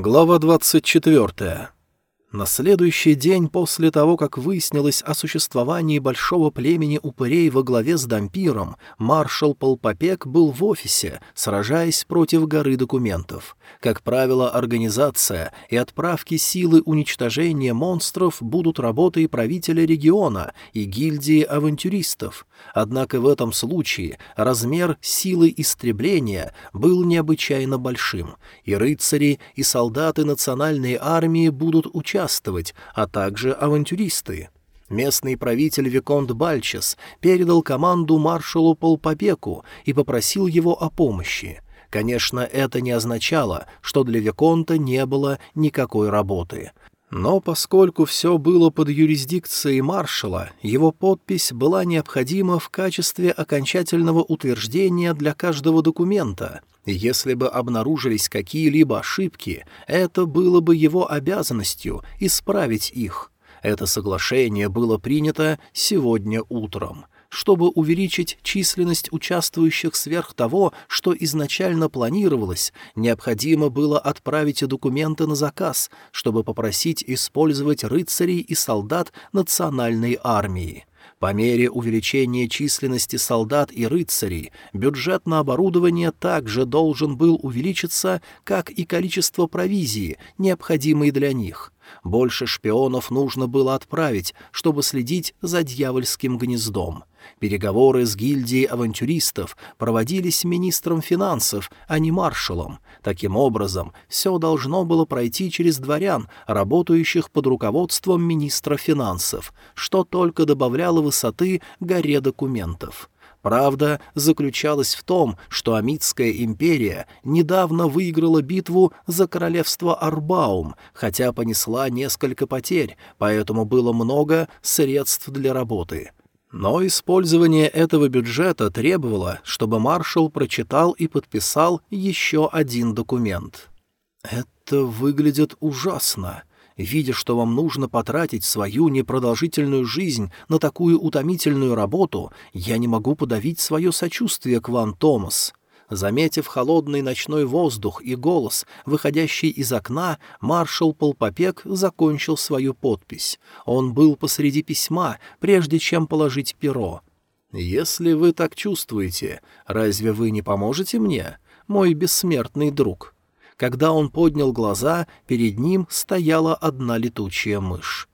Глава 24. На следующий день после того, как выяснилось о существовании большого племени упырей во главе с Дампиром, маршал Полпопек был в офисе, сражаясь против горы документов. Как правило, организация и отправки силы уничтожения монстров будут работой правителя региона и гильдии авантюристов. Однако в этом случае размер силы истребления был необычайно большим, и рыцари и солдаты национальной армии будут участвовать участвовать, а также авантюристы. Местный правитель Виконт Бальчес передал команду маршалу Полпобеку и попросил его о помощи. Конечно, это не означало, что для Виконта не было никакой работы. Но поскольку все было под юрисдикцией маршала, его подпись была необходима в качестве окончательного утверждения для каждого документа. Если бы обнаружились какие-либо ошибки, это было бы его обязанностью исправить их. Это соглашение было принято сегодня утром — чтобы увеличить численность участвующих сверх того, что изначально планировалось, необходимо было отправить документы на заказ, чтобы попросить использовать рыцарей и солдат национальной армии. По мере увеличения численности солдат и рыцарей, бюджет на оборудование также должен был увеличиться, как и количество провизии, необходимой для них — больше шпионов нужно было отправить, чтобы следить за дьявольским гнездом. Переговоры с гильдией авантюристов проводились министром финансов, а не маршалом. Таким образом, все должно было пройти через дворян, работающих под руководством министра финансов, что только добавляло высоты горе документов. Правда заключалась в том, что Амитская империя недавно выиграла битву за королевство Арбаум, хотя понесла несколько потерь, поэтому было много средств для работы. Но использование этого бюджета требовало, чтобы маршал прочитал и подписал еще один документ. «Это выглядит ужасно», видя, что вам нужно потратить свою непродолжительную жизнь на такую утомительную работу, я не могу подавить свое сочувствие к вам, Томас». Заметив холодный ночной воздух и голос, выходящий из окна, маршал Полпопек закончил свою подпись. Он был посреди письма, прежде чем положить перо. «Если вы так чувствуете, разве вы не поможете мне, мой бессмертный друг?» Когда он поднял глаза, перед ним стояла одна летучая мышь.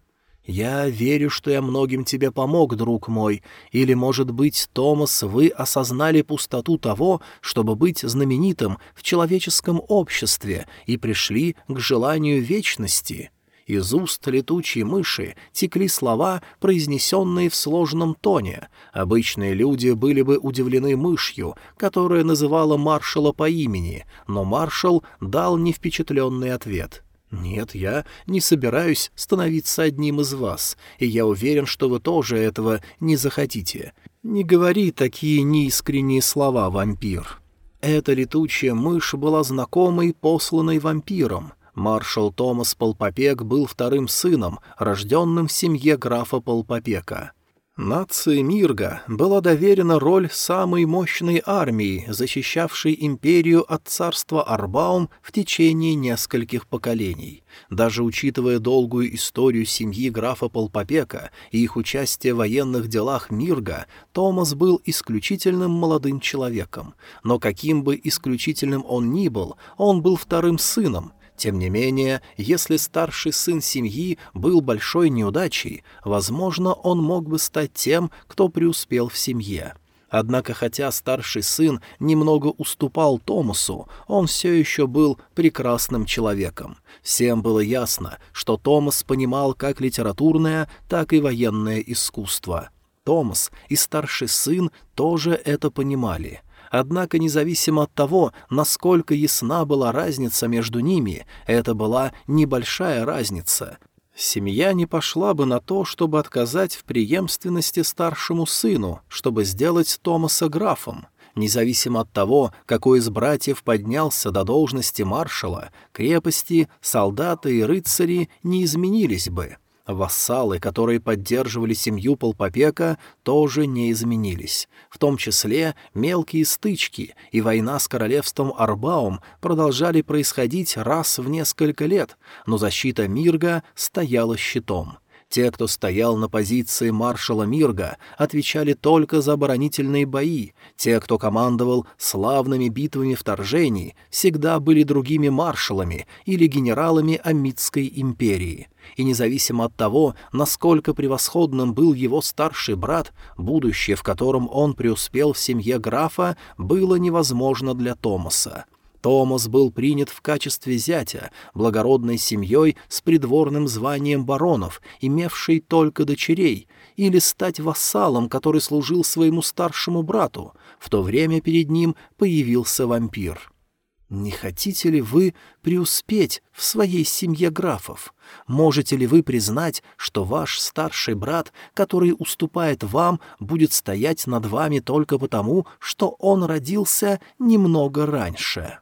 «Я верю, что я многим тебе помог, друг мой. Или, может быть, Томас, вы осознали пустоту того, чтобы быть знаменитым в человеческом обществе и пришли к желанию вечности?» Из уст летучей мыши текли слова, произнесенные в сложном тоне. Обычные люди были бы удивлены мышью, которая называла маршала по имени, но маршал дал невпечатленный ответ. «Нет, я не собираюсь становиться одним из вас, и я уверен, что вы тоже этого не захотите. Не говори такие неискренние слова, вампир». Эта летучая мышь была знакомой, посланной вампиром — Маршал Томас Полпопек был вторым сыном, рожденным в семье графа Полпопека. Нации Мирга была доверена роль самой мощной армии, защищавшей империю от царства Арбаум в течение нескольких поколений. Даже учитывая долгую историю семьи графа Полпопека и их участие в военных делах Мирга, Томас был исключительным молодым человеком. Но каким бы исключительным он ни был, он был вторым сыном — тем не менее, если старший сын семьи был большой неудачей, возможно, он мог бы стать тем, кто преуспел в семье. Однако, хотя старший сын немного уступал Томасу, он все еще был прекрасным человеком. Всем было ясно, что Томас понимал как литературное, так и военное искусство. Томас и старший сын тоже это понимали — Однако, независимо от того, насколько ясна была разница между ними, это была небольшая разница. Семья не пошла бы на то, чтобы отказать в преемственности старшему сыну, чтобы сделать Томаса графом. Независимо от того, какой из братьев поднялся до должности маршала, крепости, солдаты и рыцари не изменились бы — Вассалы, которые поддерживали семью Полпопека, тоже не изменились. В том числе мелкие стычки и война с королевством Арбаум продолжали происходить раз в несколько лет, но защита Мирга стояла щитом. Те, кто стоял на позиции маршала Мирга, отвечали только за оборонительные бои. Те, кто командовал славными битвами вторжений, всегда были другими маршалами или генералами Амитской империи. И независимо от того, насколько превосходным был его старший брат, будущее, в котором он преуспел в семье графа, было невозможно для Томаса. Томас был принят в качестве зятя, благородной семьей с придворным званием баронов, имевшей только дочерей, или стать вассалом, который служил своему старшему брату. В то время перед ним появился вампир. Не хотите ли вы преуспеть в своей семье графов? Можете ли вы признать, что ваш старший брат, который уступает вам, будет стоять над вами только потому, что он родился немного раньше?»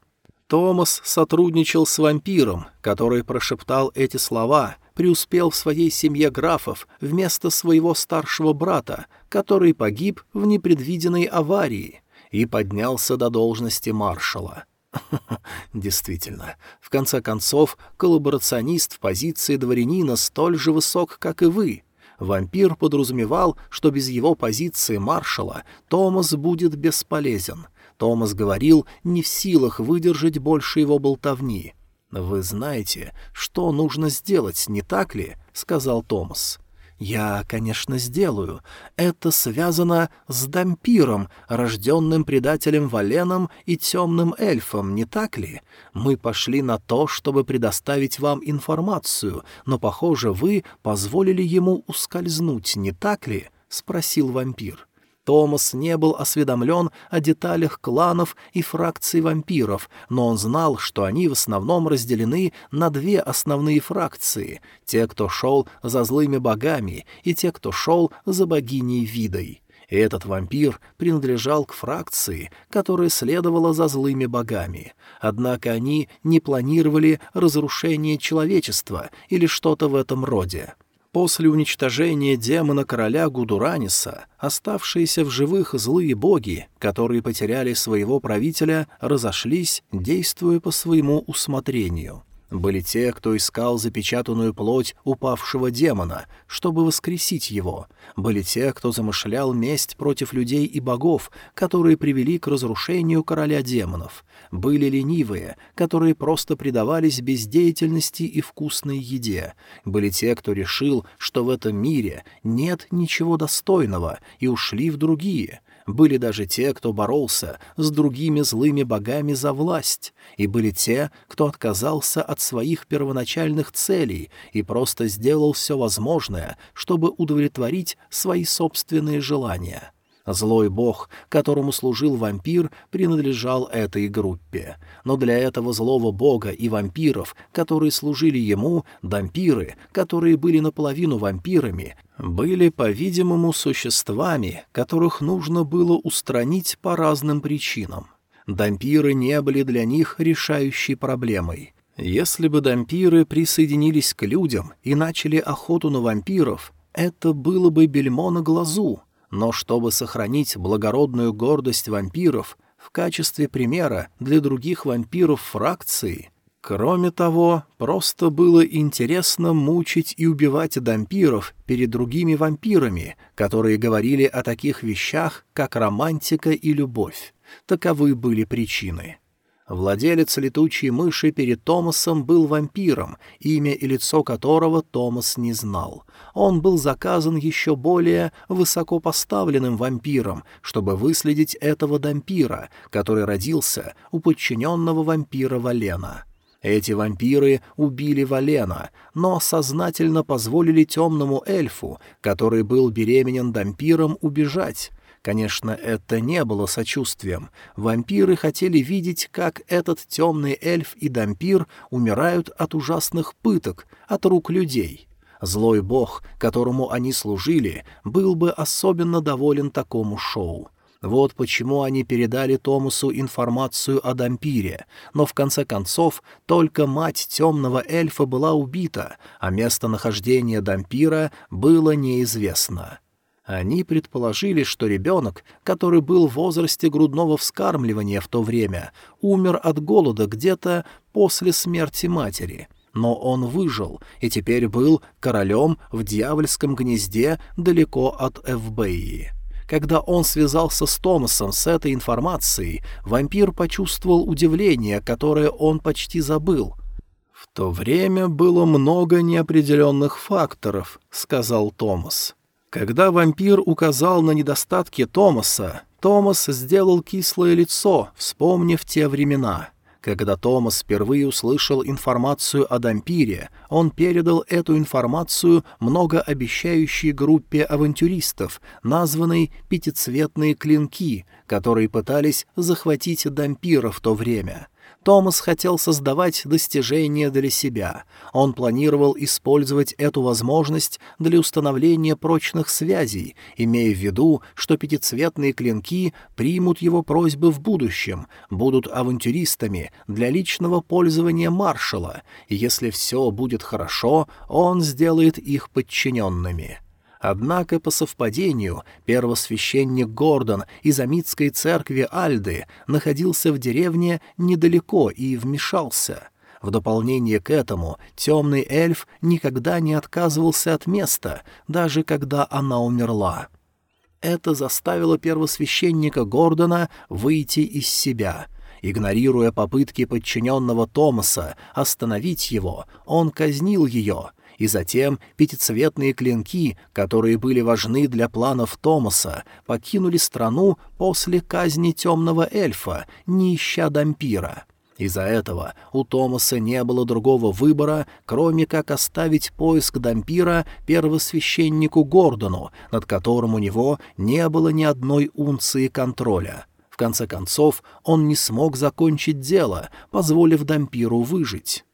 Томас сотрудничал с вампиром, который прошептал эти слова, преуспел в своей семье графов вместо своего старшего брата, который погиб в непредвиденной аварии, и поднялся до должности маршала. Действительно, в конце концов, коллаборационист в позиции дворянина столь же высок, как и вы. Вампир подразумевал, что без его позиции маршала Томас будет бесполезен — Томас говорил, не в силах выдержать больше его болтовни. «Вы знаете, что нужно сделать, не так ли?» — сказал Томас. «Я, конечно, сделаю. Это связано с Дампиром, рожденным предателем Валеном и темным эльфом, не так ли? Мы пошли на то, чтобы предоставить вам информацию, но, похоже, вы позволили ему ускользнуть, не так ли?» — спросил вампир. Томас не был осведомлен о деталях кланов и фракций вампиров, но он знал, что они в основном разделены на две основные фракции — те, кто шел за злыми богами, и те, кто шел за богиней Видой. Этот вампир принадлежал к фракции, которая следовала за злыми богами. Однако они не планировали разрушение человечества или что-то в этом роде. После уничтожения демона-короля Гудураниса оставшиеся в живых злые боги, которые потеряли своего правителя, разошлись, действуя по своему усмотрению. Были те, кто искал запечатанную плоть упавшего демона, чтобы воскресить его. Были те, кто замышлял месть против людей и богов, которые привели к разрушению короля демонов. Были ленивые, которые просто предавались бездеятельности и вкусной еде. Были те, кто решил, что в этом мире нет ничего достойного, и ушли в другие — были даже те, кто боролся с другими злыми богами за власть, и были те, кто отказался от своих первоначальных целей и просто сделал все возможное, чтобы удовлетворить свои собственные желания. Злой бог, которому служил вампир, принадлежал этой группе. Но для этого злого бога и вампиров, которые служили ему, дампиры, которые были наполовину вампирами, были, по-видимому, существами, которых нужно было устранить по разным причинам. Дампиры не были для них решающей проблемой. Если бы дампиры присоединились к людям и начали охоту на вампиров, это было бы бельмо на глазу, но чтобы сохранить благородную гордость вампиров в качестве примера для других вампиров фракции, кроме того, просто было интересно мучить и убивать дампиров перед другими вампирами, которые говорили о таких вещах, как романтика и любовь. Таковы были причины. Владелец летучей мыши перед Томасом был вампиром, имя и лицо которого Томас не знал. Он был заказан еще более высокопоставленным вампиром, чтобы выследить этого дампира, который родился у подчиненного вампира Валена. Эти вампиры убили Валена, но сознательно позволили темному эльфу, который был беременен дампиром, убежать. Конечно, это не было сочувствием. Вампиры хотели видеть, как этот темный эльф и дампир умирают от ужасных пыток, от рук людей. Злой бог, которому они служили, был бы особенно доволен такому шоу. Вот почему они передали Томасу информацию о Дампире, но в конце концов только мать темного эльфа была убита, а местонахождение Дампира было неизвестно. Они предположили, что ребенок, который был в возрасте грудного вскармливания в то время, умер от голода где-то после смерти матери. Но он выжил и теперь был королем в дьявольском гнезде далеко от Эвбеи. Когда он связался с Томасом с этой информацией, вампир почувствовал удивление, которое он почти забыл. «В то время было много неопределенных факторов», — сказал Томас. Когда вампир указал на недостатки Томаса, Томас сделал кислое лицо, вспомнив те времена. Когда Томас впервые услышал информацию о Дампире, он передал эту информацию многообещающей группе авантюристов, названной «Пятицветные клинки», которые пытались захватить Дампира в то время. Томас хотел создавать достижения для себя. Он планировал использовать эту возможность для установления прочных связей, имея в виду, что пятицветные клинки примут его просьбы в будущем, будут авантюристами для личного пользования маршала, и если все будет хорошо, он сделает их подчиненными. Однако, по совпадению, первосвященник Гордон из Амитской церкви Альды находился в деревне недалеко и вмешался. В дополнение к этому темный эльф никогда не отказывался от места, даже когда она умерла. Это заставило первосвященника Гордона выйти из себя — Игнорируя попытки подчиненного Томаса остановить его, он казнил ее, и затем пятицветные клинки, которые были важны для планов Томаса, покинули страну после казни темного эльфа, не дампира. Из-за этого у Томаса не было другого выбора, кроме как оставить поиск дампира первосвященнику Гордону, над которым у него не было ни одной унции контроля. В конце концов, он не смог закончить дело, позволив дампиру выжить.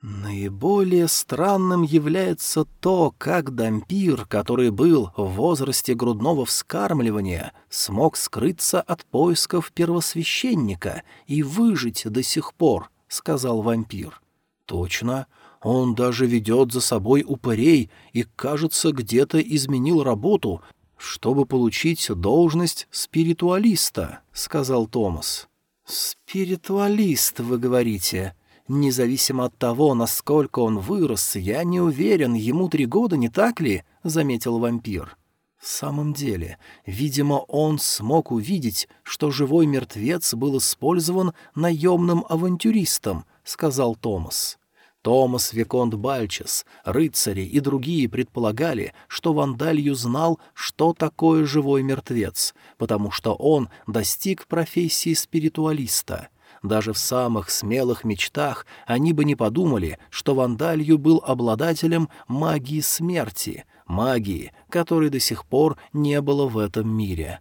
Наиболее странным является то, как дампир, который был в возрасте грудного вскармливания, смог скрыться от поисков первосвященника и выжить до сих пор, — сказал вампир. — Точно. Он даже ведет за собой упырей и, кажется, где-то изменил работу, чтобы получить должность спиритуалиста, — сказал Томас. — Спиритуалист, вы говорите, «Независимо от того, насколько он вырос, я не уверен, ему три года, не так ли?» — заметил вампир. В самом деле, видимо, он смог увидеть, что живой мертвец был использован наемным авантюристом, — сказал Томас. Томас Виконт Бальчес, рыцари и другие предполагали, что Вандалью знал, что такое живой мертвец, потому что он достиг профессии спиритуалиста — даже в самых смелых мечтах они бы не подумали, что Вандалью был обладателем магии смерти, магии, которой до сих пор не было в этом мире.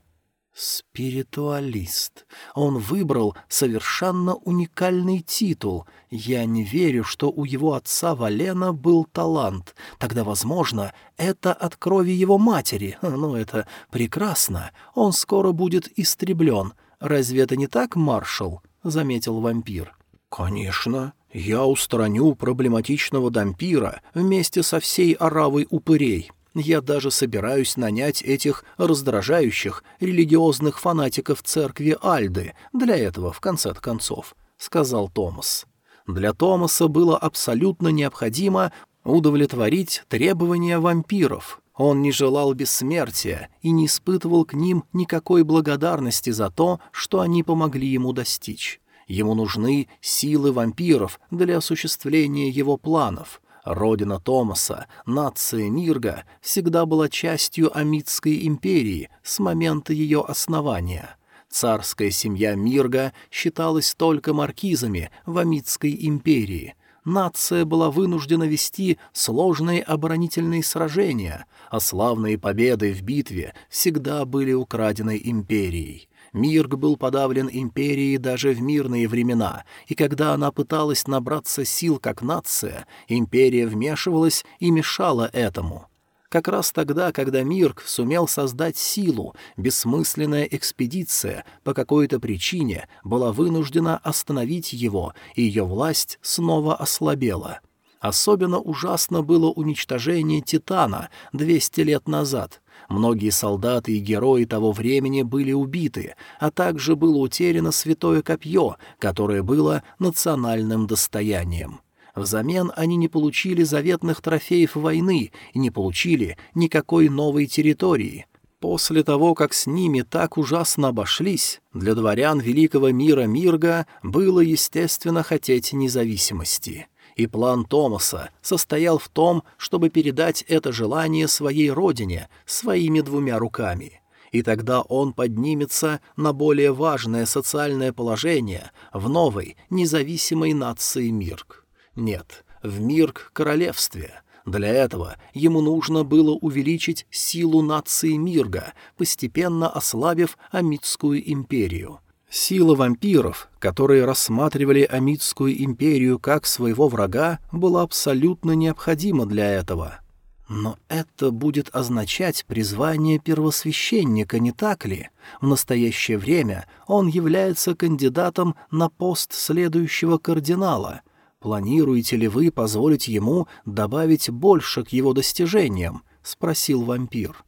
Спиритуалист. Он выбрал совершенно уникальный титул. Я не верю, что у его отца Валена был талант. Тогда, возможно, это от крови его матери. Ну, это прекрасно. Он скоро будет истреблен. Разве это не так, маршал? Заметил вампир. «Конечно. Я устраню проблематичного дампира вместе со всей оравой упырей. Я даже собираюсь нанять этих раздражающих религиозных фанатиков церкви Альды для этого, в конце концов», — сказал Томас. Для Томаса было абсолютно необходимо удовлетворить требования вампиров. Он не желал бессмертия и не испытывал к ним никакой благодарности за то, что они помогли ему достичь. Ему нужны силы вампиров для осуществления его планов. Родина Томаса, нация Мирга, всегда была частью Амитской империи с момента ее основания. Царская семья Мирга считалась только маркизами в Амитской империи — нация была вынуждена вести сложные оборонительные сражения, а славные победы в битве всегда были украдены империей. Мирг был подавлен империей даже в мирные времена, и когда она пыталась набраться сил как нация, империя вмешивалась и мешала этому. Как раз тогда, когда Мирк сумел создать силу, бессмысленная экспедиция по какой-то причине была вынуждена остановить его, и ее власть снова ослабела. Особенно ужасно было уничтожение Титана 200 лет назад. Многие солдаты и герои того времени были убиты, а также было утеряно святое копье, которое было национальным достоянием. Взамен они не получили заветных трофеев войны и не получили никакой новой территории. После того, как с ними так ужасно обошлись, для дворян великого мира Мирга было, естественно, хотеть независимости. И план Томаса состоял в том, чтобы передать это желание своей родине своими двумя руками — и тогда он поднимется на более важное социальное положение в новой независимой нации Мирк. Нет, в Мирк-королевстве. Для этого ему нужно было увеличить силу нации Мирга, постепенно ослабив Амитскую империю. Сила вампиров, которые рассматривали Амитскую империю как своего врага, была абсолютно необходима для этого. Но это будет означать призвание первосвященника, не так ли? В настоящее время он является кандидатом на пост следующего кардинала — «Планируете ли вы позволить ему добавить больше к его достижениям?» — спросил вампир.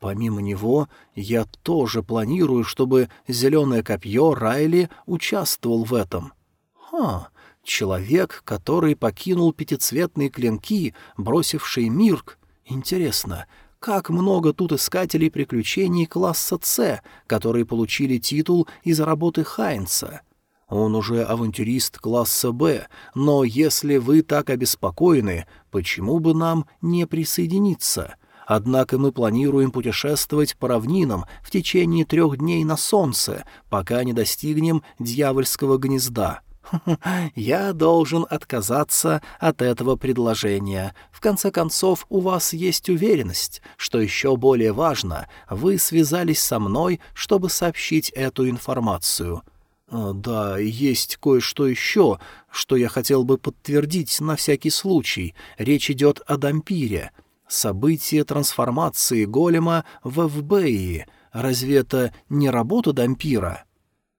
«Помимо него, я тоже планирую, чтобы зеленое копье Райли участвовал в этом». «Ха, человек, который покинул пятицветные клинки, бросивший Мирк. Интересно, как много тут искателей приключений класса С, которые получили титул из работы Хайнца?» Он уже авантюрист класса «Б», но если вы так обеспокоены, почему бы нам не присоединиться? Однако мы планируем путешествовать по равнинам в течение трех дней на солнце, пока не достигнем дьявольского гнезда. Я должен отказаться от этого предложения. В конце концов, у вас есть уверенность, что еще более важно, вы связались со мной, чтобы сообщить эту информацию». А, «Да, есть кое-что еще, что я хотел бы подтвердить на всякий случай. Речь идет о Дампире. Событие трансформации голема в Эвбеи. Разве это не работа Дампира?»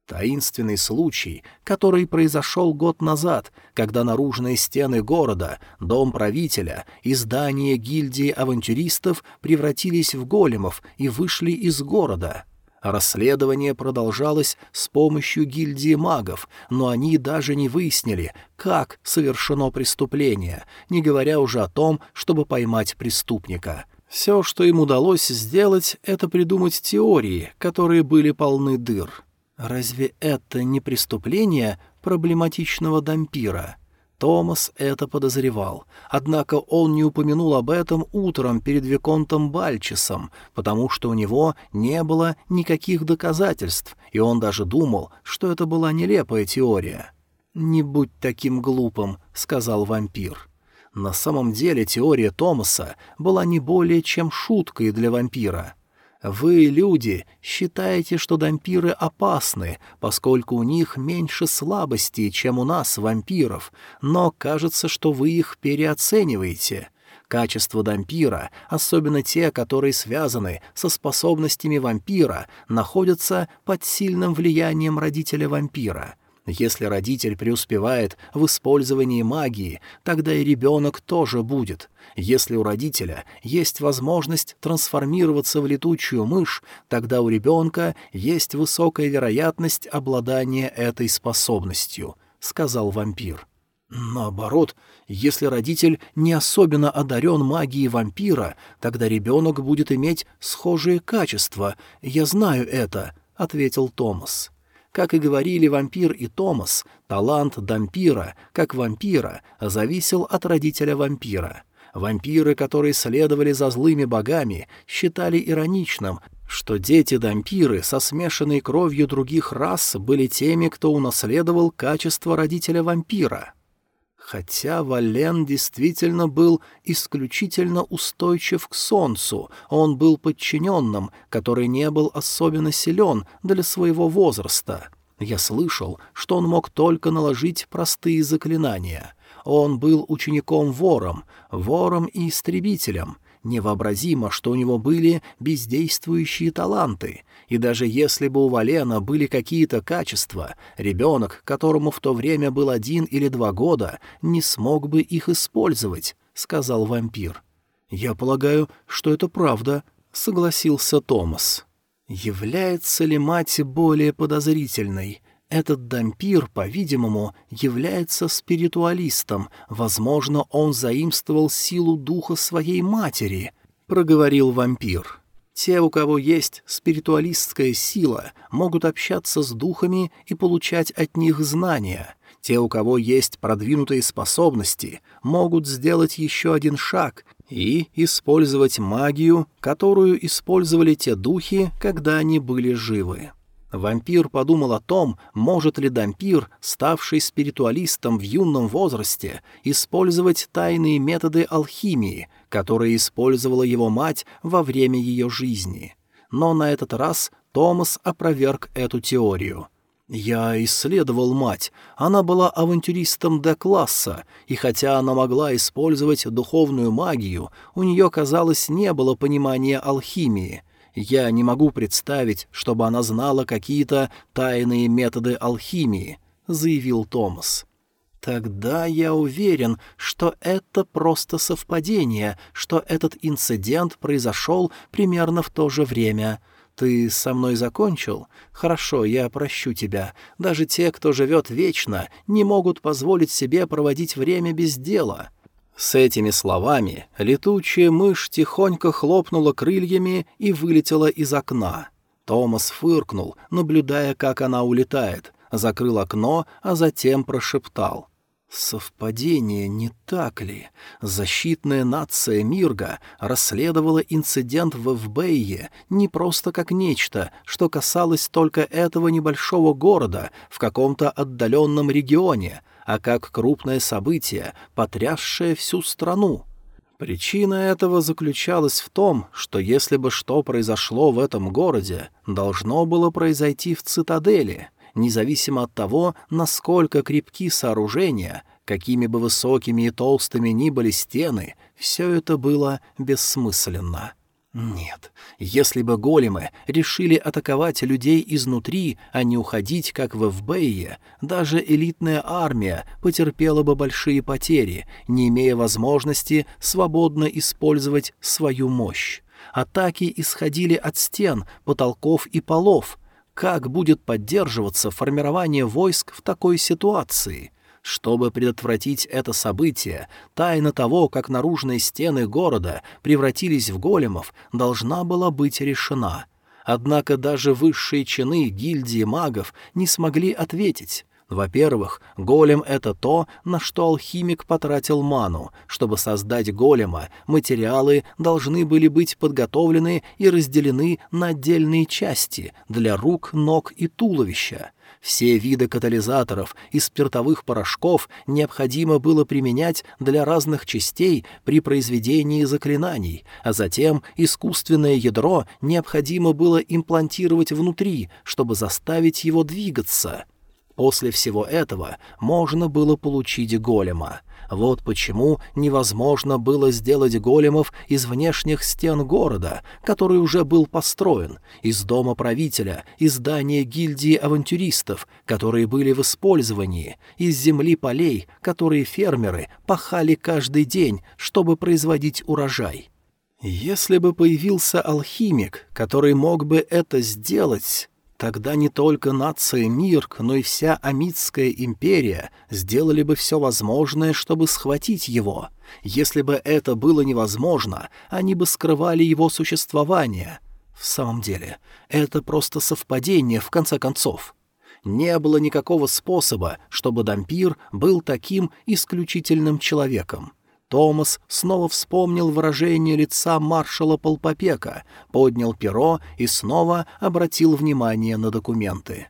Таинственный случай, который произошел год назад, когда наружные стены города, дом правителя и здание гильдии авантюристов превратились в големов и вышли из города — Расследование продолжалось с помощью гильдии магов, но они даже не выяснили, как совершено преступление, не говоря уже о том, чтобы поймать преступника. Все, что им удалось сделать, это придумать теории, которые были полны дыр. Разве это не преступление проблематичного дампира? Томас это подозревал, однако он не упомянул об этом утром перед Виконтом Бальчесом, потому что у него не было никаких доказательств, и он даже думал, что это была нелепая теория. «Не будь таким глупым», — сказал вампир. На самом деле теория Томаса была не более чем шуткой для вампира. Вы, люди, считаете, что дампиры опасны, поскольку у них меньше слабостей, чем у нас, вампиров, но кажется, что вы их переоцениваете. Качества дампира, особенно те, которые связаны со способностями вампира, находятся под сильным влиянием родителя вампира — если родитель преуспевает в использовании магии, тогда и ребенок тоже будет. Если у родителя есть возможность трансформироваться в летучую мышь, тогда у ребенка есть высокая вероятность обладания этой способностью, — сказал вампир. Наоборот, если родитель не особенно одарен магией вампира, тогда ребенок будет иметь схожие качества. Я знаю это, — ответил Томас. Как и говорили вампир и Томас, талант Дампира, как вампира, зависел от родителя вампира. Вампиры, которые следовали за злыми богами, считали ироничным, что дети-дампиры со смешанной кровью других рас были теми, кто унаследовал качество родителя вампира. Хотя Вален действительно был исключительно устойчив к солнцу, он был подчиненным, который не был особенно силен для своего возраста. Я слышал, что он мог только наложить простые заклинания. Он был учеником-вором, вором и истребителем. Невообразимо, что у него были бездействующие таланты, и даже если бы у Валена были какие-то качества, ребенок, которому в то время был один или два года, не смог бы их использовать, — сказал вампир. «Я полагаю, что это правда», — согласился Томас. «Является ли мать более подозрительной?» Этот дампир, по-видимому, является спиритуалистом. Возможно, он заимствовал силу духа своей матери, — проговорил вампир. Те, у кого есть спиритуалистская сила, могут общаться с духами и получать от них знания. Те, у кого есть продвинутые способности, могут сделать еще один шаг и использовать магию, которую использовали те духи, когда они были живы. Вампир подумал о том, может ли дампир, ставший спиритуалистом в юном возрасте, использовать тайные методы алхимии, которые использовала его мать во время ее жизни. Но на этот раз Томас опроверг эту теорию. «Я исследовал мать. Она была авантюристом Д-класса, и хотя она могла использовать духовную магию, у нее, казалось, не было понимания алхимии». Я не могу представить, чтобы она знала какие-то тайные методы алхимии», — заявил Томас. «Тогда я уверен, что это просто совпадение, что этот инцидент произошел примерно в то же время. Ты со мной закончил? Хорошо, я прощу тебя. Даже те, кто живет вечно, не могут позволить себе проводить время без дела». С этими словами летучая мышь тихонько хлопнула крыльями и вылетела из окна. Томас фыркнул, наблюдая, как она улетает, закрыл окно, а затем прошептал. «Совпадение, не так ли? Защитная нация Мирга расследовала инцидент в Эвбее не просто как нечто, что касалось только этого небольшого города в каком-то отдаленном регионе, а как крупное событие, потрясшее всю страну. Причина этого заключалась в том, что если бы что произошло в этом городе, должно было произойти в цитадели, независимо от того, насколько крепки сооружения, какими бы высокими и толстыми ни были стены, все это было бессмысленно. Нет, если бы големы решили атаковать людей изнутри, а не уходить, как в Эвбее, даже элитная армия потерпела бы большие потери, не имея возможности свободно использовать свою мощь. Атаки исходили от стен, потолков и полов. Как будет поддерживаться формирование войск в такой ситуации? Чтобы предотвратить это событие, тайна того, как наружные стены города превратились в големов, должна была быть решена. Однако даже высшие чины гильдии магов не смогли ответить. Во-первых, голем — это то, на что алхимик потратил ману. Чтобы создать голема, материалы должны были быть подготовлены и разделены на отдельные части для рук, ног и туловища. Все виды катализаторов и спиртовых порошков необходимо было применять для разных частей при произведении заклинаний, а затем искусственное ядро необходимо было имплантировать внутри, чтобы заставить его двигаться. После всего этого можно было получить голема. Вот почему невозможно было сделать големов из внешних стен города, который уже был построен, из дома правителя, из здания гильдии авантюристов, которые были в использовании, из земли полей, которые фермеры пахали каждый день, чтобы производить урожай. Если бы появился алхимик, который мог бы это сделать, Тогда не только нация Мирк, но и вся Амитская империя сделали бы все возможное, чтобы схватить его. Если бы это было невозможно, они бы скрывали его существование. В самом деле, это просто совпадение, в конце концов. Не было никакого способа, чтобы Дампир был таким исключительным человеком. Томас снова вспомнил выражение лица маршала Полпопека, поднял перо и снова обратил внимание на документы.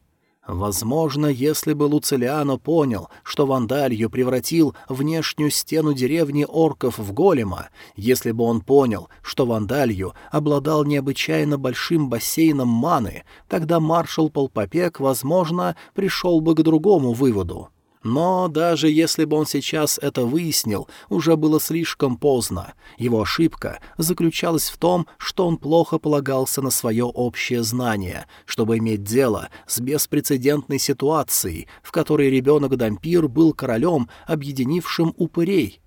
Возможно, если бы Луцилиано понял, что Вандалью превратил внешнюю стену деревни орков в голема, если бы он понял, что Вандалью обладал необычайно большим бассейном маны, тогда маршал Полпопек, возможно, пришел бы к другому выводу. Но даже если бы он сейчас это выяснил, уже было слишком поздно. Его ошибка заключалась в том, что он плохо полагался на свое общее знание, чтобы иметь дело с беспрецедентной ситуацией, в которой ребенок-дампир был королем, объединившим упырей.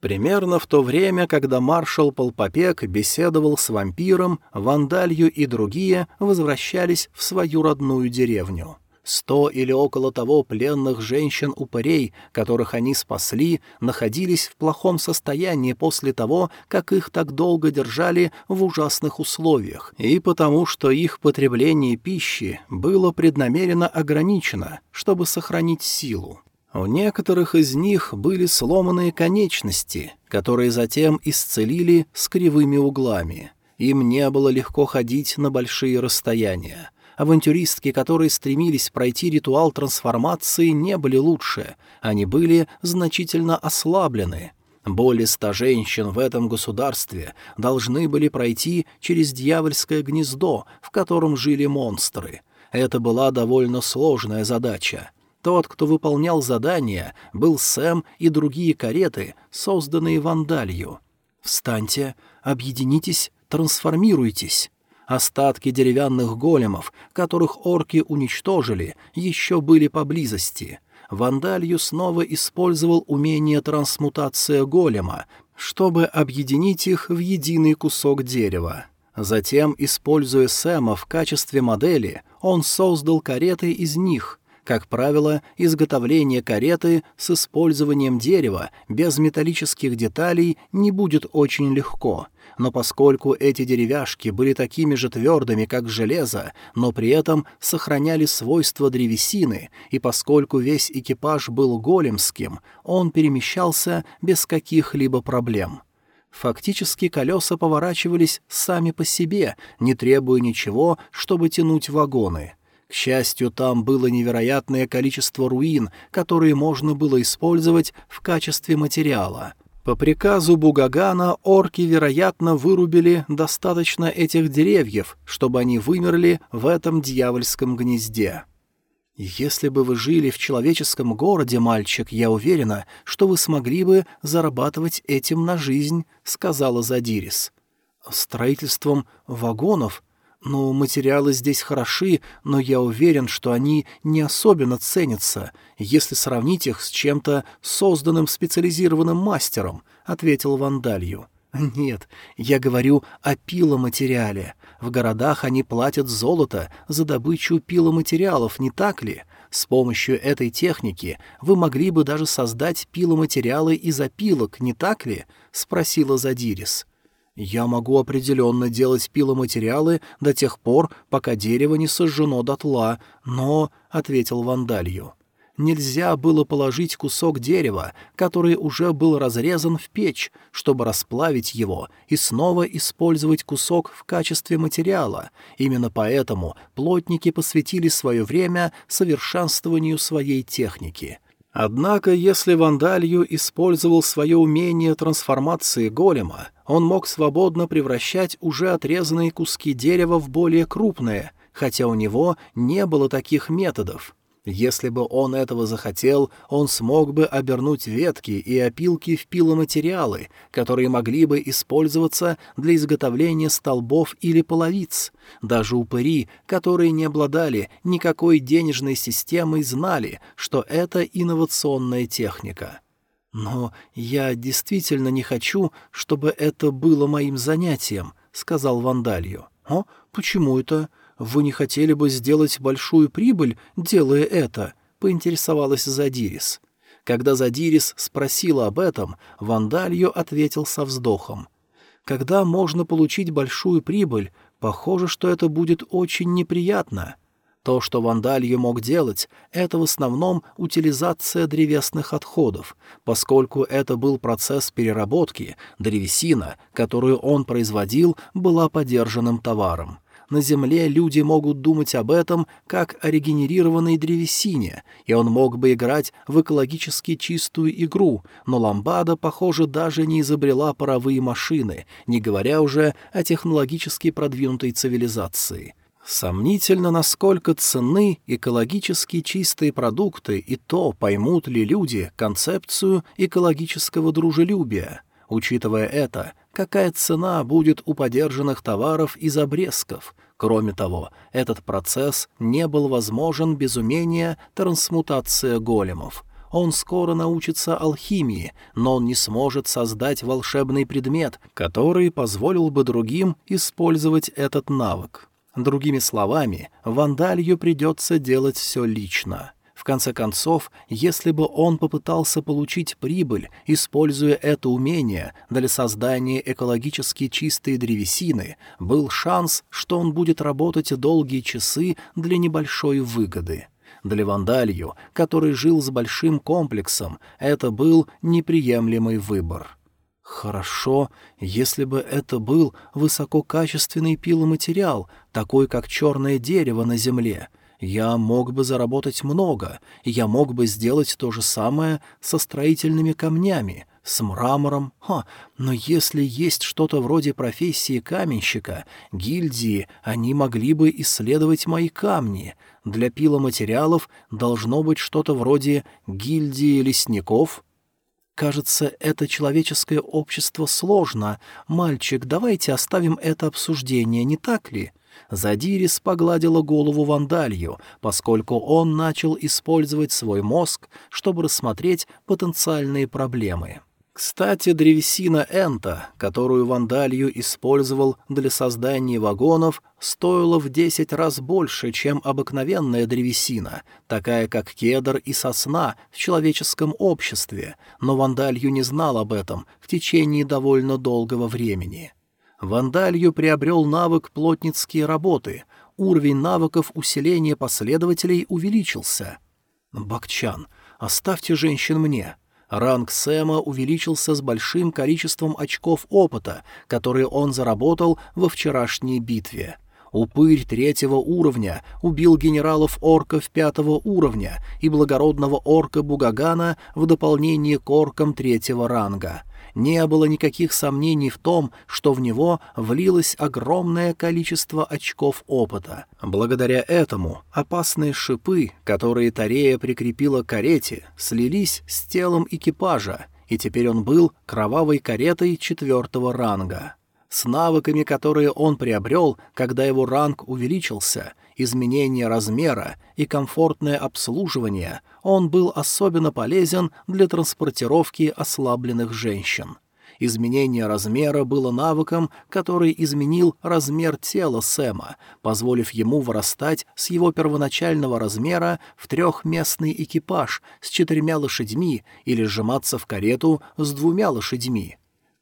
Примерно в то время, когда маршал Полпопек беседовал с вампиром, Вандалью и другие возвращались в свою родную деревню. Сто или около того пленных женщин-упырей, которых они спасли, находились в плохом состоянии после того, как их так долго держали в ужасных условиях, и потому что их потребление пищи было преднамеренно ограничено, чтобы сохранить силу. У некоторых из них были сломанные конечности, которые затем исцелили с кривыми углами. Им не было легко ходить на большие расстояния. Авантюристки, которые стремились пройти ритуал трансформации, не были лучше, они были значительно ослаблены. Более ста женщин в этом государстве должны были пройти через дьявольское гнездо, в котором жили монстры. Это была довольно сложная задача. Тот, кто выполнял задание, был Сэм и другие кареты, созданные вандалью. «Встаньте, объединитесь, трансформируйтесь». Остатки деревянных големов, которых орки уничтожили, еще были поблизости. Вандалью снова использовал умение трансмутация голема, чтобы объединить их в единый кусок дерева. Затем, используя Сэма в качестве модели, он создал кареты из них. Как правило, изготовление кареты с использованием дерева без металлических деталей не будет очень легко — но поскольку эти деревяшки были такими же твердыми, как железо, но при этом сохраняли свойства древесины, и поскольку весь экипаж был големским, он перемещался без каких-либо проблем. Фактически колеса поворачивались сами по себе, не требуя ничего, чтобы тянуть вагоны. К счастью, там было невероятное количество руин, которые можно было использовать в качестве материала — по приказу Бугагана орки, вероятно, вырубили достаточно этих деревьев, чтобы они вымерли в этом дьявольском гнезде. «Если бы вы жили в человеческом городе, мальчик, я уверена, что вы смогли бы зарабатывать этим на жизнь», — сказала Задирис. «Строительством вагонов? Ну, материалы здесь хороши, но я уверен, что они не особенно ценятся, если сравнить их с чем-то созданным специализированным мастером», — ответил Вандалью. «Нет, я говорю о пиломатериале. В городах они платят золото за добычу пиломатериалов, не так ли? С помощью этой техники вы могли бы даже создать пиломатериалы из опилок, не так ли?» — спросила Задирис. Я могу определенно делать пиломатериалы до тех пор, пока дерево не сожжено дотла, но, — ответил Вандалью, — нельзя было положить кусок дерева, который уже был разрезан в печь, чтобы расплавить его и снова использовать кусок в качестве материала. Именно поэтому плотники посвятили свое время совершенствованию своей техники — Однако, если Вандалью использовал свое умение трансформации голема, он мог свободно превращать уже отрезанные куски дерева в более крупные, хотя у него не было таких методов. Если бы он этого захотел, он смог бы обернуть ветки и опилки в пиломатериалы, которые могли бы использоваться для изготовления столбов или половиц. Даже упыри, которые не обладали никакой денежной системой, знали, что это инновационная техника. «Но я действительно не хочу, чтобы это было моим занятием», — сказал Вандалью. «О, почему это? Вы не хотели бы сделать большую прибыль, делая это?» — поинтересовалась Задирис. Когда Задирис спросила об этом, Вандалью ответил со вздохом. «Когда можно получить большую прибыль, похоже, что это будет очень неприятно». То, что Вандалью мог делать, это в основном утилизация древесных отходов, поскольку это был процесс переработки, древесина, которую он производил, была подержанным товаром на Земле люди могут думать об этом как о регенерированной древесине, и он мог бы играть в экологически чистую игру, но Ламбада, похоже, даже не изобрела паровые машины, не говоря уже о технологически продвинутой цивилизации. Сомнительно, насколько ценны экологически чистые продукты, и то, поймут ли люди концепцию экологического дружелюбия. Учитывая это, какая цена будет у подержанных товаров из обрезков? Кроме того, этот процесс не был возможен без умения трансмутация големов. Он скоро научится алхимии, но он не сможет создать волшебный предмет, который позволил бы другим использовать этот навык. Другими словами, Вандалью придется делать все лично. В конце концов, если бы он попытался получить прибыль, используя это умение для создания экологически чистой древесины, был шанс, что он будет работать долгие часы для небольшой выгоды. Для Вандалью, который жил с большим комплексом, это был неприемлемый выбор. Хорошо, если бы это был высококачественный пиломатериал, такой как черное дерево на земле. Я мог бы заработать много, я мог бы сделать то же самое со строительными камнями, с мрамором. Ха, но если есть что-то вроде профессии каменщика, гильдии, они могли бы исследовать мои камни. Для пиломатериалов должно быть что-то вроде гильдии лесников — Кажется, это человеческое общество сложно. Мальчик, давайте оставим это обсуждение, не так ли?» Задирис погладила голову Вандалью, поскольку он начал использовать свой мозг, чтобы рассмотреть потенциальные проблемы. Кстати, древесина Энта, которую Вандалью использовал для создания вагонов, стоила в десять раз больше, чем обыкновенная древесина, такая как кедр и сосна в человеческом обществе, но Вандалью не знал об этом в течение довольно долгого времени. Вандалью приобрел навык плотницкие работы, уровень навыков усиления последователей увеличился. «Бакчан, оставьте женщин мне», Ранг Сэма увеличился с большим количеством очков опыта, которые он заработал во вчерашней битве. Упырь третьего уровня убил генералов-орков пятого уровня и благородного орка Бугагана в дополнение к оркам третьего ранга — не было никаких сомнений в том, что в него влилось огромное количество очков опыта. Благодаря этому опасные шипы, которые Тарея прикрепила к карете, слились с телом экипажа, и теперь он был кровавой каретой четвертого ранга. С навыками, которые он приобрел, когда его ранг увеличился, изменение размера и комфортное обслуживание, он был особенно полезен для транспортировки ослабленных женщин. Изменение размера было навыком, который изменил размер тела Сэма, позволив ему вырастать с его первоначального размера в трехместный экипаж с четырьмя лошадьми или сжиматься в карету с двумя лошадьми.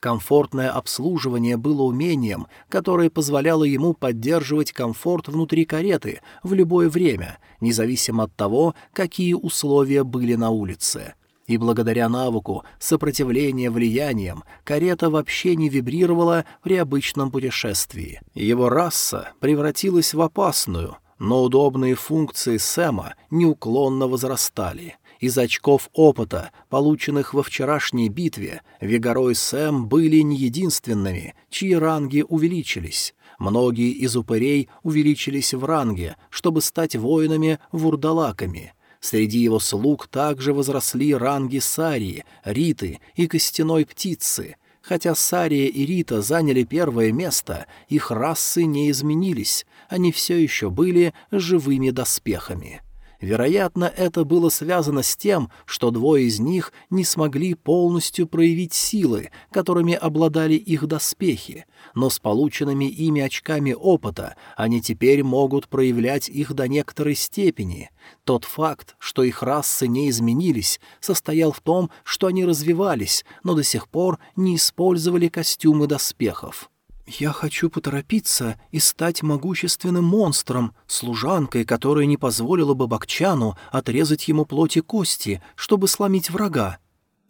Комфортное обслуживание было умением, которое позволяло ему поддерживать комфорт внутри кареты в любое время, независимо от того, какие условия были на улице. И благодаря навыку сопротивления влияниям карета вообще не вибрировала при обычном путешествии. Его раса превратилась в опасную, но удобные функции Сэма неуклонно возрастали — из очков опыта, полученных во вчерашней битве, Вегаро и Сэм были не единственными, чьи ранги увеличились. Многие из упырей увеличились в ранге, чтобы стать воинами-вурдалаками. Среди его слуг также возросли ранги Сарии, Риты и Костяной Птицы. Хотя Сария и Рита заняли первое место, их расы не изменились, они все еще были живыми доспехами. Вероятно, это было связано с тем, что двое из них не смогли полностью проявить силы, которыми обладали их доспехи, но с полученными ими очками опыта они теперь могут проявлять их до некоторой степени. Тот факт, что их расы не изменились, состоял в том, что они развивались, но до сих пор не использовали костюмы доспехов. «Я хочу поторопиться и стать могущественным монстром, служанкой, которая не позволила бы Бакчану отрезать ему плоти кости, чтобы сломить врага.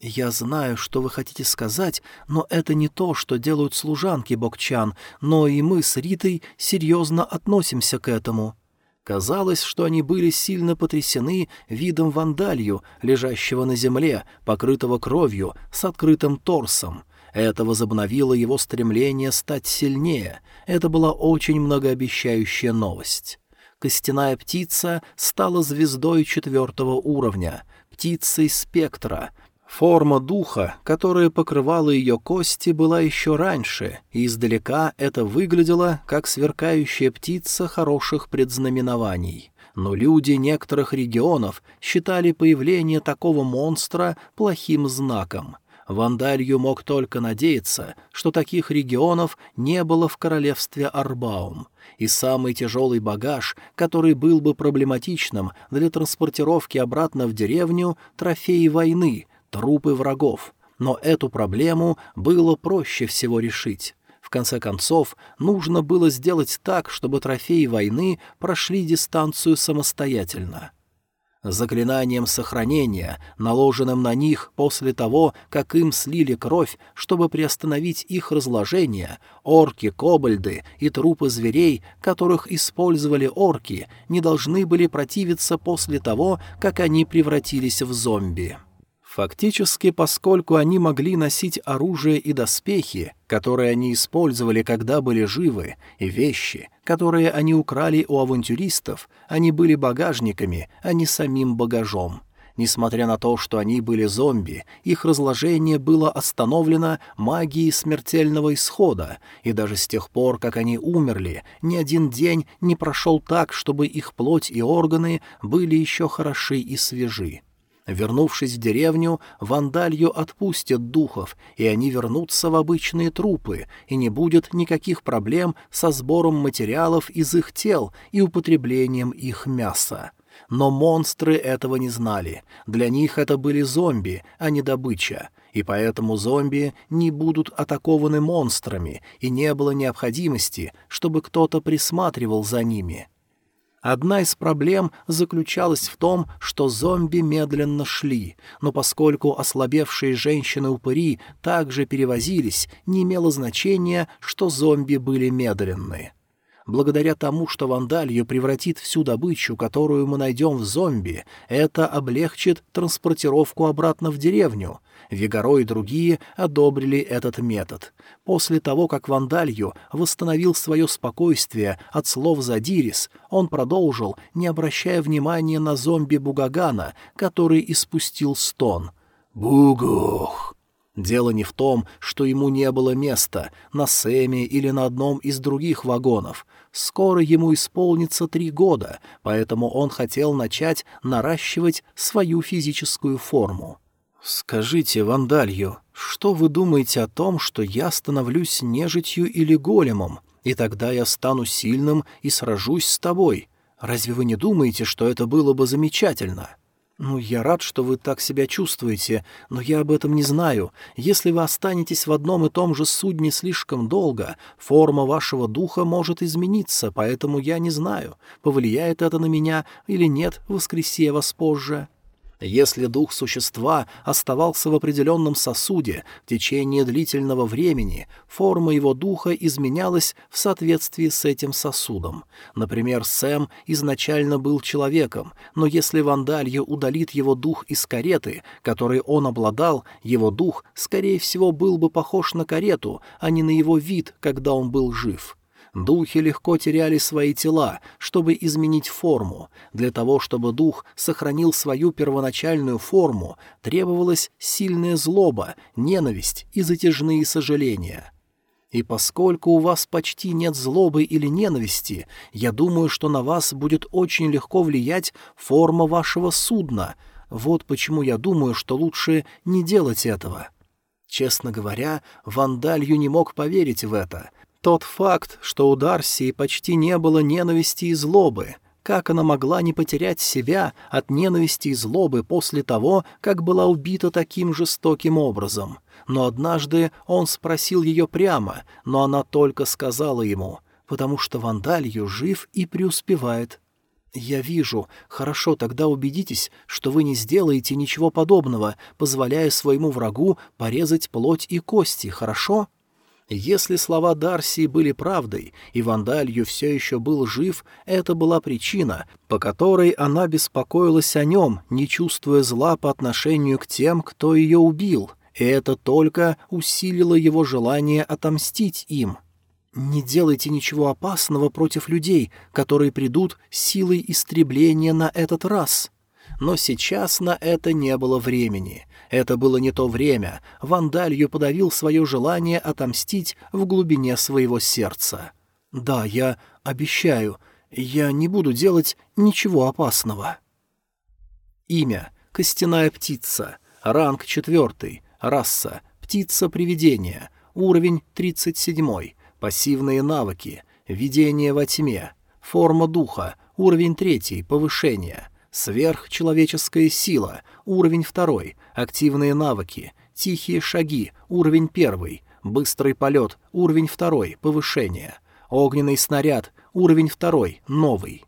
Я знаю, что вы хотите сказать, но это не то, что делают служанки Бокчан, но и мы с Ритой серьезно относимся к этому». Казалось, что они были сильно потрясены видом вандалью, лежащего на земле, покрытого кровью, с открытым торсом — Это возобновило его стремление стать сильнее. Это была очень многообещающая новость. Костяная птица стала звездой четвертого уровня, птицей спектра — Форма духа, которая покрывала ее кости, была еще раньше, и издалека это выглядело, как сверкающая птица хороших предзнаменований. Но люди некоторых регионов считали появление такого монстра плохим знаком. Вандалью мог только надеяться, что таких регионов не было в королевстве Арбаум, и самый тяжелый багаж, который был бы проблематичным для транспортировки обратно в деревню, трофеи войны — трупы врагов, но эту проблему было проще всего решить. В конце концов, нужно было сделать так, чтобы трофеи войны прошли дистанцию самостоятельно. Заклинанием сохранения, наложенным на них после того, как им слили кровь, чтобы приостановить их разложение, орки, кобальды и трупы зверей, которых использовали орки, не должны были противиться после того, как они превратились в зомби. Фактически, поскольку они могли носить оружие и доспехи, которые они использовали, когда были живы, и вещи, которые они украли у авантюристов, они были багажниками, а не самим багажом. Несмотря на то, что они были зомби, их разложение было остановлено магией смертельного исхода, и даже с тех пор, как они умерли, ни один день не прошел так, чтобы их плоть и органы были еще хороши и свежи. Вернувшись в деревню, вандалью отпустят духов, и они вернутся в обычные трупы, и не будет никаких проблем со сбором материалов из их тел и употреблением их мяса. Но монстры этого не знали. Для них это были зомби, а не добыча. И поэтому зомби не будут атакованы монстрами, и не было необходимости, чтобы кто-то присматривал за ними. Одна из проблем заключалась в том, что зомби медленно шли, но поскольку ослабевшие женщины-упыри также перевозились, не имело значения, что зомби были медленны. Благодаря тому, что вандалью превратит всю добычу, которую мы найдем в зомби, это облегчит транспортировку обратно в деревню, Вигаро и другие одобрили этот метод. После того, как Вандалью восстановил свое спокойствие от слов Задирис, он продолжил, не обращая внимания на зомби Бугагана, который испустил стон. «Бугух!» Дело не в том, что ему не было места на Сэме или на одном из других вагонов. Скоро ему исполнится три года, поэтому он хотел начать наращивать свою физическую форму. «Скажите, Вандалью, что вы думаете о том, что я становлюсь нежитью или големом, и тогда я стану сильным и сражусь с тобой? Разве вы не думаете, что это было бы замечательно?» «Ну, я рад, что вы так себя чувствуете, но я об этом не знаю. Если вы останетесь в одном и том же судне слишком долго, форма вашего духа может измениться, поэтому я не знаю, повлияет это на меня или нет, воскреся вас позже». Если дух существа оставался в определенном сосуде в течение длительного времени, форма его духа изменялась в соответствии с этим сосудом. Например, Сэм изначально был человеком, но если Вандалья удалит его дух из кареты, которой он обладал, его дух, скорее всего, был бы похож на карету, а не на его вид, когда он был жив. Духи легко теряли свои тела, чтобы изменить форму. Для того, чтобы дух сохранил свою первоначальную форму, требовалась сильная злоба, ненависть и затяжные сожаления. И поскольку у вас почти нет злобы или ненависти, я думаю, что на вас будет очень легко влиять форма вашего судна. Вот почему я думаю, что лучше не делать этого. Честно говоря, Вандалью не мог поверить в это, тот факт, что у Дарси почти не было ненависти и злобы, как она могла не потерять себя от ненависти и злобы после того, как была убита таким жестоким образом? Но однажды он спросил ее прямо, но она только сказала ему, потому что Вандалью жив и преуспевает. «Я вижу. Хорошо, тогда убедитесь, что вы не сделаете ничего подобного, позволяя своему врагу порезать плоть и кости, хорошо?» Если слова Дарси были правдой, и Вандалью все еще был жив, это была причина, по которой она беспокоилась о нем, не чувствуя зла по отношению к тем, кто ее убил. и это только усилило его желание отомстить им. «Не делайте ничего опасного против людей, которые придут силой истребления на этот раз», но сейчас на это не было времени. Это было не то время. Вандалью подавил свое желание отомстить в глубине своего сердца. «Да, я обещаю, я не буду делать ничего опасного». Имя — Костяная птица. Ранг четвертый. Раса — птица-привидение. Уровень тридцать седьмой. Пассивные навыки. Видение во тьме. Форма духа. Уровень третий. Повышение. Сверхчеловеческая сила. Уровень второй. Активные навыки. Тихие шаги. Уровень первый. Быстрый полет. Уровень второй. Повышение. Огненный снаряд. Уровень второй. Новый.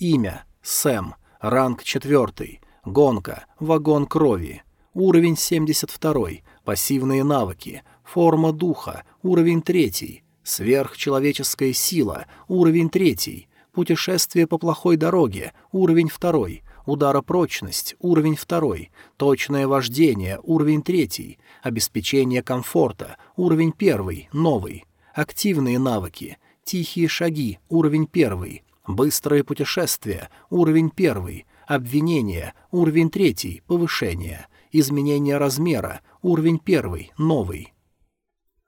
Имя. Сэм. Ранг четвертый. Гонка. Вагон крови. Уровень 72. Пассивные навыки. Форма духа. Уровень третий. Сверхчеловеческая сила. Уровень третий. Путешествие по плохой дороге. Уровень второй. Ударопрочность. Уровень второй. Точное вождение. Уровень третий. Обеспечение комфорта. Уровень первый. Новый. Активные навыки. Тихие шаги. Уровень первый. Быстрое путешествие. Уровень первый. Обвинение. Уровень третий. Повышение. Изменение размера. Уровень первый. Новый.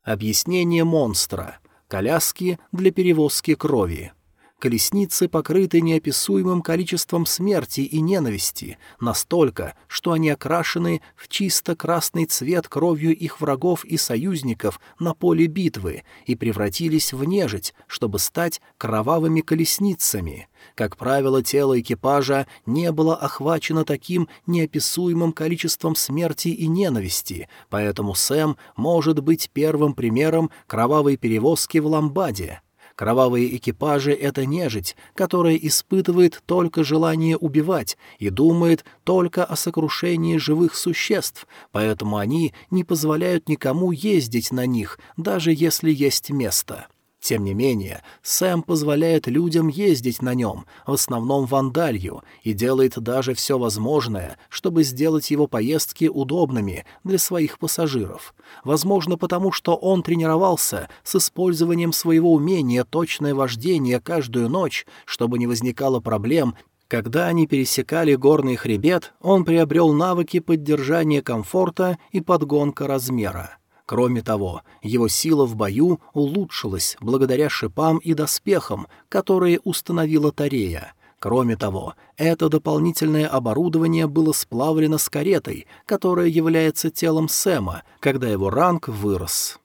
Объяснение монстра. Коляски для перевозки крови. Колесницы покрыты неописуемым количеством смерти и ненависти, настолько, что они окрашены в чисто красный цвет кровью их врагов и союзников на поле битвы и превратились в нежить, чтобы стать кровавыми колесницами. Как правило, тело экипажа не было охвачено таким неописуемым количеством смерти и ненависти, поэтому Сэм может быть первым примером кровавой перевозки в Ламбаде. Кровавые экипажи — это нежить, которая испытывает только желание убивать и думает только о сокрушении живых существ, поэтому они не позволяют никому ездить на них, даже если есть место. Тем не менее, Сэм позволяет людям ездить на нем, в основном в Андалью, и делает даже все возможное, чтобы сделать его поездки удобными для своих пассажиров. Возможно, потому что он тренировался с использованием своего умения точное вождение каждую ночь, чтобы не возникало проблем когда они пересекали горный хребет, он приобрел навыки поддержания комфорта и подгонка размера. Кроме того, его сила в бою улучшилась благодаря шипам и доспехам, которые установила Тарея. Кроме того, это дополнительное оборудование было сплавлено с каретой, которая является телом Сэма, когда его ранг вырос.